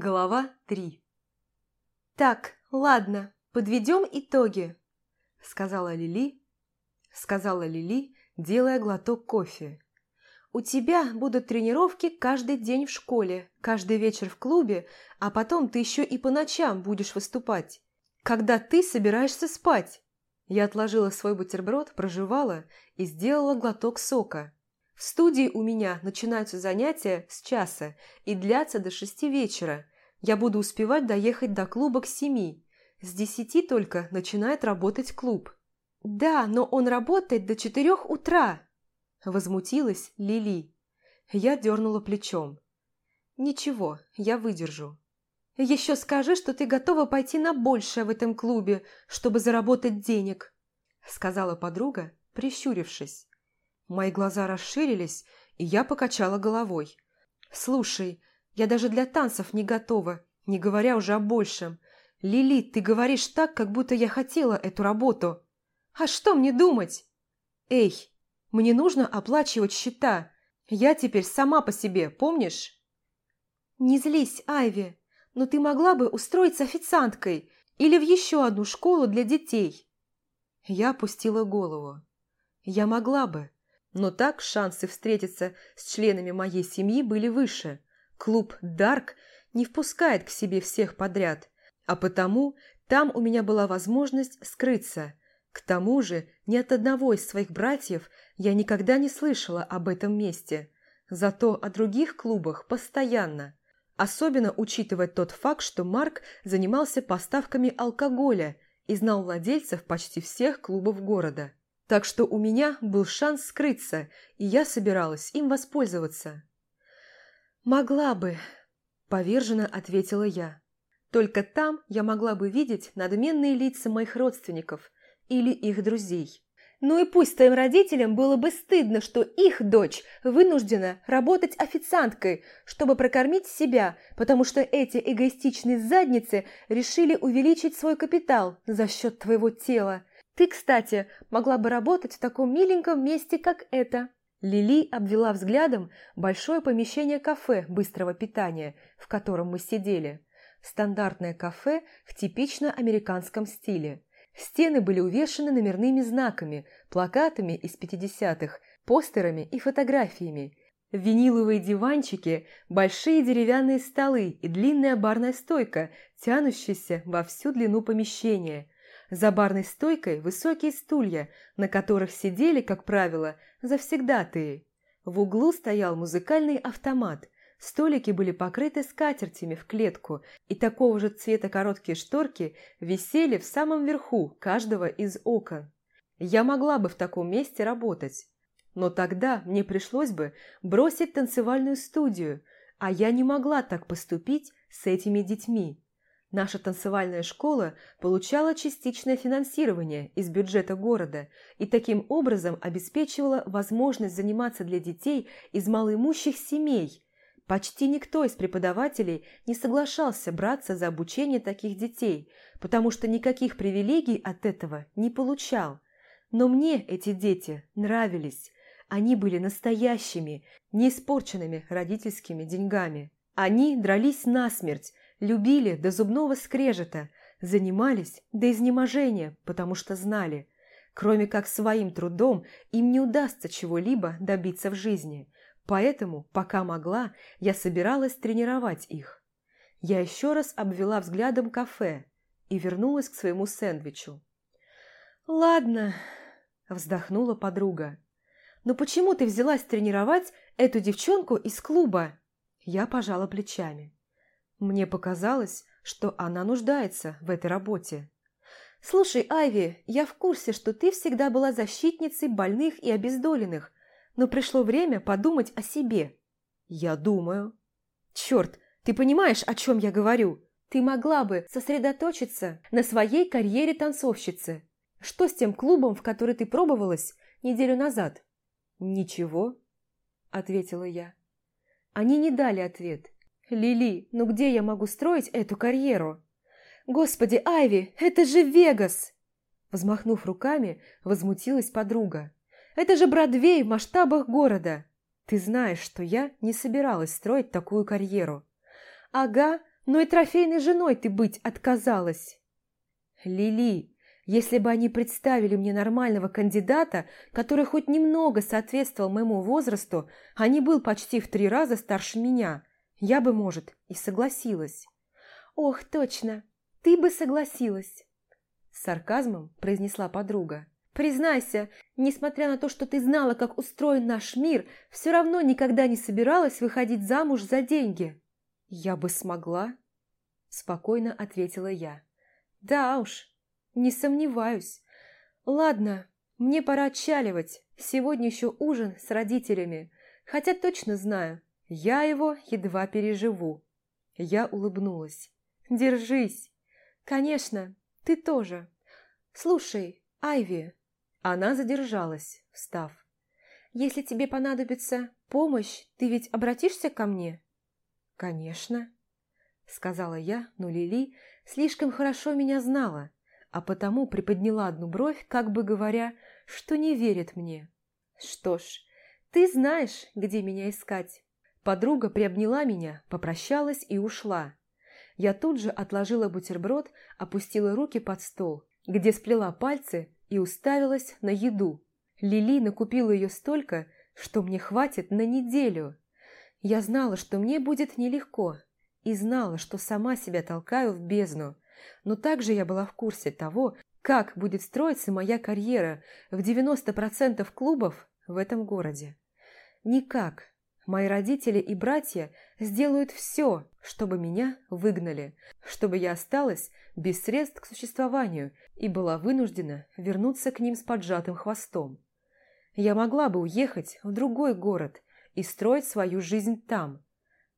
Глава 3 «Так, ладно, подведем итоги», – сказала Лили, сказала Лили, делая глоток кофе. «У тебя будут тренировки каждый день в школе, каждый вечер в клубе, а потом ты еще и по ночам будешь выступать. Когда ты собираешься спать?» Я отложила свой бутерброд, прожевала и сделала глоток сока. В студии у меня начинаются занятия с часа и длятся до шести вечера. Я буду успевать доехать до клуба к семи. С десяти только начинает работать клуб. «Да, но он работает до четырех утра!» Возмутилась Лили. Я дернула плечом. «Ничего, я выдержу». «Еще скажи, что ты готова пойти на большее в этом клубе, чтобы заработать денег», сказала подруга, прищурившись. Мои глаза расширились, и я покачала головой. «Слушай, я даже для танцев не готова, не говоря уже о большем. Лили, ты говоришь так, как будто я хотела эту работу. А что мне думать? Эй, мне нужно оплачивать счета. Я теперь сама по себе, помнишь?» «Не злись, Айви, но ты могла бы устроиться официанткой или в еще одну школу для детей». Я опустила голову. «Я могла бы, но так шансы встретиться с членами моей семьи были выше. Клуб «Дарк» не впускает к себе всех подряд, а потому там у меня была возможность скрыться. К тому же ни от одного из своих братьев я никогда не слышала об этом месте. Зато о других клубах постоянно. Особенно учитывая тот факт, что Марк занимался поставками алкоголя и знал владельцев почти всех клубов города. Так что у меня был шанс скрыться, и я собиралась им воспользоваться. «Могла бы», – поверженно ответила я. «Только там я могла бы видеть надменные лица моих родственников или их друзей». Ну и пусть твоим родителям было бы стыдно, что их дочь вынуждена работать официанткой, чтобы прокормить себя, потому что эти эгоистичные задницы решили увеличить свой капитал за счет твоего тела. Ты, кстати, могла бы работать в таком миленьком месте, как это». Лили обвела взглядом большое помещение кафе быстрого питания, в котором мы сидели. Стандартное кафе в типично американском стиле. Стены были увешаны номерными знаками, плакатами из 50-х, постерами и фотографиями. Виниловые диванчики, большие деревянные столы и длинная барная стойка, тянущаяся во всю длину помещения – за барной стойкой высокие стулья, на которых сидели, как правило, завсегдатые. В углу стоял музыкальный автомат. Столики были покрыты скатертями в клетку, и такого же цвета короткие шторки висели в самом верху каждого из окон. Я могла бы в таком месте работать. Но тогда мне пришлось бы бросить танцевальную студию, а я не могла так поступить с этими детьми. Наша танцевальная школа получала частичное финансирование из бюджета города и таким образом обеспечивала возможность заниматься для детей из малоимущих семей. Почти никто из преподавателей не соглашался браться за обучение таких детей, потому что никаких привилегий от этого не получал. Но мне эти дети нравились. Они были настоящими, не испорченными родительскими деньгами. Они дрались насмерть, любили до зубного скрежета, занимались до изнеможения, потому что знали, кроме как своим трудом им не удастся чего-либо добиться в жизни. Поэтому, пока могла, я собиралась тренировать их. Я еще раз обвела взглядом кафе и вернулась к своему сэндвичу. «Ладно», – вздохнула подруга. «Но почему ты взялась тренировать эту девчонку из клуба?» Я пожала плечами. Мне показалось, что она нуждается в этой работе. «Слушай, Айви, я в курсе, что ты всегда была защитницей больных и обездоленных, но пришло время подумать о себе». «Я думаю». «Черт, ты понимаешь, о чем я говорю? Ты могла бы сосредоточиться на своей карьере танцовщицы. Что с тем клубом, в который ты пробовалась неделю назад?» «Ничего», — ответила я. Они не дали ответ, «Лили, ну где я могу строить эту карьеру?» «Господи, Айви, это же Вегас!» Взмахнув руками, возмутилась подруга. «Это же Бродвей в масштабах города! Ты знаешь, что я не собиралась строить такую карьеру». «Ага, но и трофейной женой ты быть отказалась. Лили, если бы они представили мне нормального кандидата, который хоть немного соответствовал моему возрасту, а не был почти в три раза старше меня, я бы, может, и согласилась. Ох, точно, ты бы согласилась. С сарказмом произнесла подруга. Признайся, несмотря на то, что ты знала, как устроен наш мир, все равно никогда не собиралась выходить замуж за деньги. Я бы смогла, спокойно ответила я. Да уж, не сомневаюсь. Ладно, мне пора отчаливать. Сегодня еще ужин с родителями. Хотя точно знаю, я его едва переживу. Я улыбнулась. Держись. Конечно, ты тоже. Слушай, Айви. Она задержалась, встав. Если тебе понадобится помощь, ты ведь обратишься ко мне? Конечно, сказала я, но Лили слишком хорошо меня знала а потому приподняла одну бровь, как бы говоря, что не верит мне. «Что ж, ты знаешь, где меня искать». Подруга приобняла меня, попрощалась и ушла. Я тут же отложила бутерброд, опустила руки под стол, где сплела пальцы и уставилась на еду. Лили накупила ее столько, что мне хватит на неделю. Я знала, что мне будет нелегко, и знала, что сама себя толкаю в бездну – но также я была в курсе того, как будет строиться моя карьера в 90% клубов в этом городе. Никак. Мои родители и братья сделают все, чтобы меня выгнали, чтобы я осталась без средств к существованию и была вынуждена вернуться к ним с поджатым хвостом. Я могла бы уехать в другой город и строить свою жизнь там,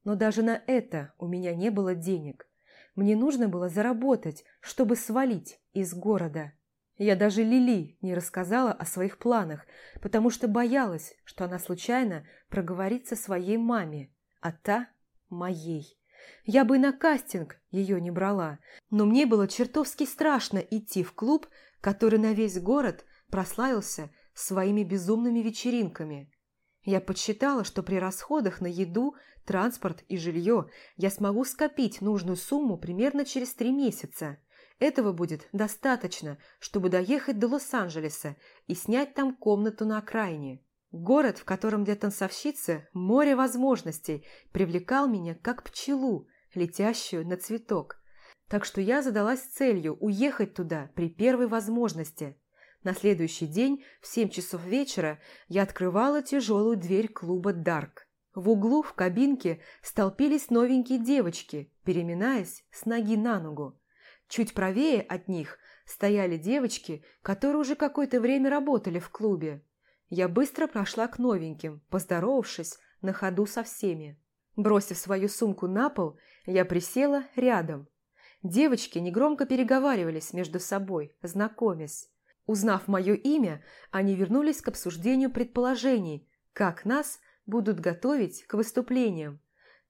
но даже на это у меня не было денег. Мне нужно было заработать, чтобы свалить из города. Я даже Лили не рассказала о своих планах, потому что боялась, что она случайно проговорится своей маме, а та – моей. Я бы на кастинг ее не брала, но мне было чертовски страшно идти в клуб, который на весь город прославился своими безумными вечеринками. Я подсчитала, что при расходах на еду, транспорт и жилье я смогу скопить нужную сумму примерно через три месяца. Этого будет достаточно, чтобы доехать до Лос-Анджелеса и снять там комнату на окраине. Город, в котором для танцовщицы море возможностей, привлекал меня как пчелу, летящую на цветок. Так что я задалась целью уехать туда при первой возможности. На следующий день в семь часов вечера я открывала тяжелую дверь клуба «Дарк». В углу в кабинке столпились новенькие девочки, переминаясь с ноги на ногу. Чуть правее от них стояли девочки, которые уже какое-то время работали в клубе. Я быстро прошла к новеньким, поздоровавшись на ходу со всеми. Бросив свою сумку на пол, я присела рядом. Девочки негромко переговаривались между собой, знакомясь. Узнав мое имя, они вернулись к обсуждению предположений, как нас будут готовить к выступлениям.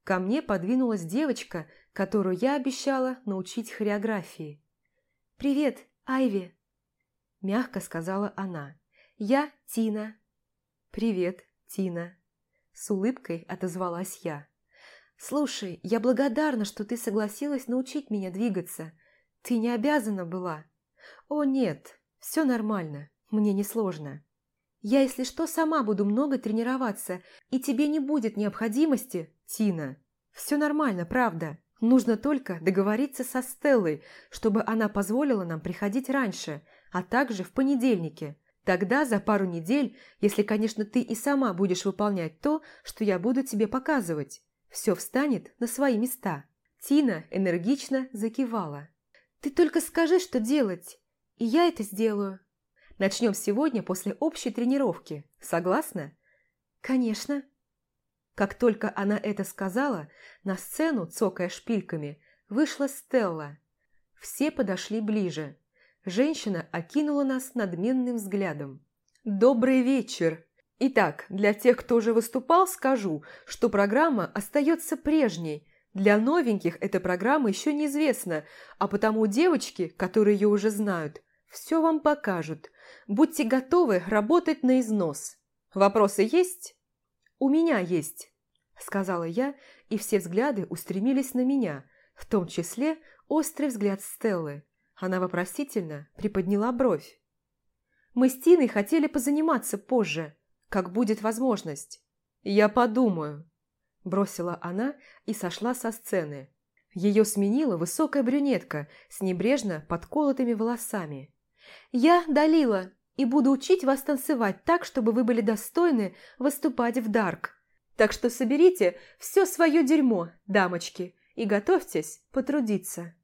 Ко мне подвинулась девочка, которую я обещала научить хореографии. «Привет, Айви!» – мягко сказала она. «Я Тина». «Привет, Тина!» – с улыбкой отозвалась я. «Слушай, я благодарна, что ты согласилась научить меня двигаться. Ты не обязана была». «О, нет, все нормально, мне несложно. Я, если что, сама буду много тренироваться, и тебе не будет необходимости, Тина. Все нормально, правда. Нужно только договориться со Стеллой, чтобы она позволила нам приходить раньше, а также в понедельнике. Тогда за пару недель, если, конечно, ты и сама будешь выполнять то, что я буду тебе показывать, все встанет на свои места. Тина энергично закивала. «Ты только скажи, что делать, и я это сделаю. Начнем сегодня после общей тренировки. Согласна? Конечно. Как только она это сказала, на сцену, цокая шпильками, вышла Стелла. Все подошли ближе. Женщина окинула нас надменным взглядом. «Добрый вечер!» Итак, для тех, кто уже выступал, скажу, что программа остается прежней. Для новеньких эта программа еще неизвестна, а потому девочки, которые ее уже знают, все вам покажут. Будьте готовы работать на износ. Вопросы есть? У меня есть, сказала я, и все взгляды устремились на меня. В том числе острый взгляд Стеллы. Она вопросительно приподняла бровь. «Мы с Тиной хотели позаниматься позже, как будет возможность. Я подумаю», – бросила она и сошла со сцены. Ее сменила высокая брюнетка с небрежно подколотыми волосами. «Я Далила и буду учить вас танцевать так, чтобы вы были достойны выступать в Дарк. Так что соберите все свое дерьмо, дамочки, и готовьтесь потрудиться».